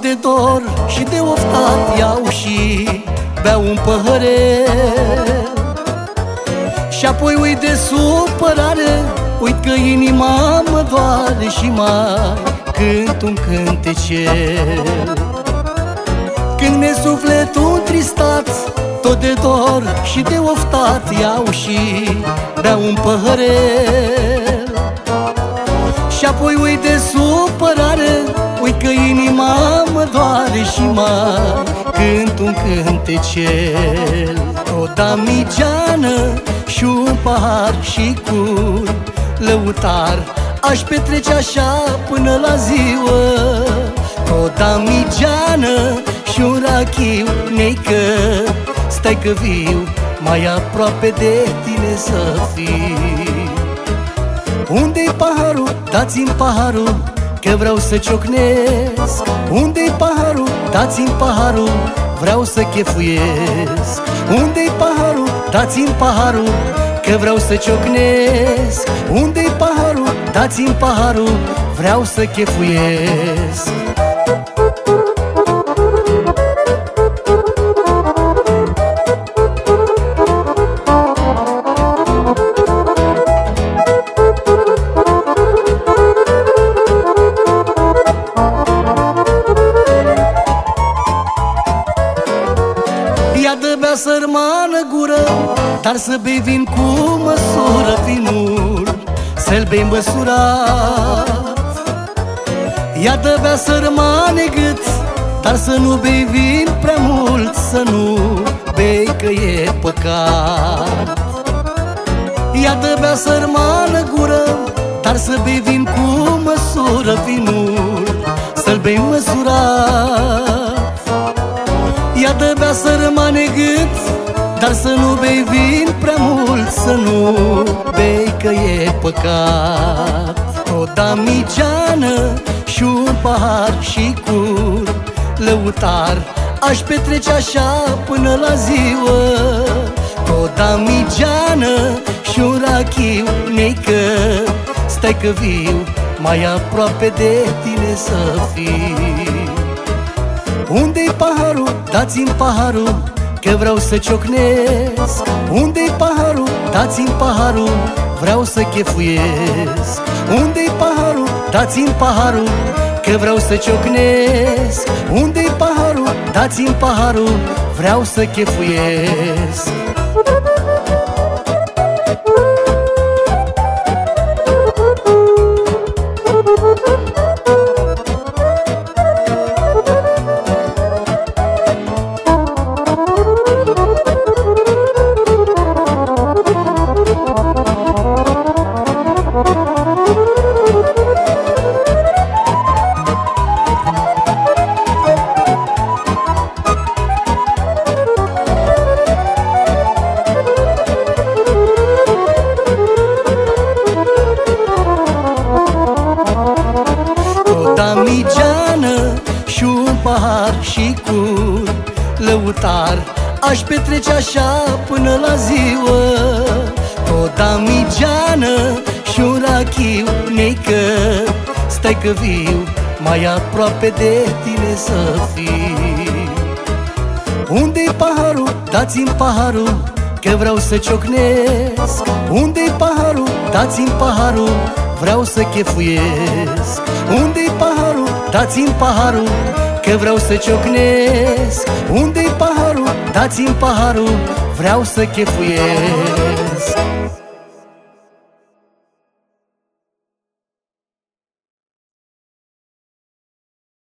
de dor și de oftat Iau și beau un păhărel Și apoi uit de supărare Uit că inima mă doare și mai cânt un cântecel Când mi-e sufletul tristat Tot de dor și de oftat Iau și beau un păhărel Și apoi uit de supărare Uit că inima mă doare și mai cânt un cântecel O damigeană și un pahar și cu lăutar Aș petrece așa până la ziua O damigeană și un rachiu Neică, stai că viu Mai aproape de tine să fiu Unde-i paharul? Dați-mi paharul Că vreau să ciocnesc Unde-i paharul? Dați-mi paharul Vreau să chefuiesc Unde-i paharul? Dați-mi paharul Că vreau să ciocnesc Unde-i paharul? Dați-mi paharul Vreau să chefuiesc Dar să bei vin cu măsură vinul Să-l bei măsurat Ia de bea sărmane gât Dar să nu bei vin prea mult Să nu bei că e păcat. Ia de bea sărmană gură Dar să bei vin cu măsură vinul Să-l bei măsurat Ia de bea să rămane gât Dar să nu bei vin prea mult Să nu bei că e păcat. O damigeană și un pahar și cu lăutar Aș petrece așa până la ziua. O damigeană și un rachiu Neică, stai că viu Mai aproape de tine să fiu. Unde-i paharul? Dați-mi paharul Că vreau să ciocnesc Unde-i paharul? Dați-mi paharul Vreau să chefuiesc Unde-i paharul? Dați-mi paharul Că vreau să ciocnesc Unde-i paharul? Dați-mi paharul Vreau să chefuiesc și cu lăutar Aș petrece așa până la ziua O damigeană și un rachiu Neică, stai că viu Mai aproape de tine să fiu Unde-i paharul? Dați-mi paharul Că vreau să ciocnesc Unde-i paharul? Dați-mi paharul Vreau să chefuiesc Unde-i paharul? Dați-mi paharul Că vreau să ciocnesc Unde-i paharul? Dați-mi paharul Vreau să chefuiesc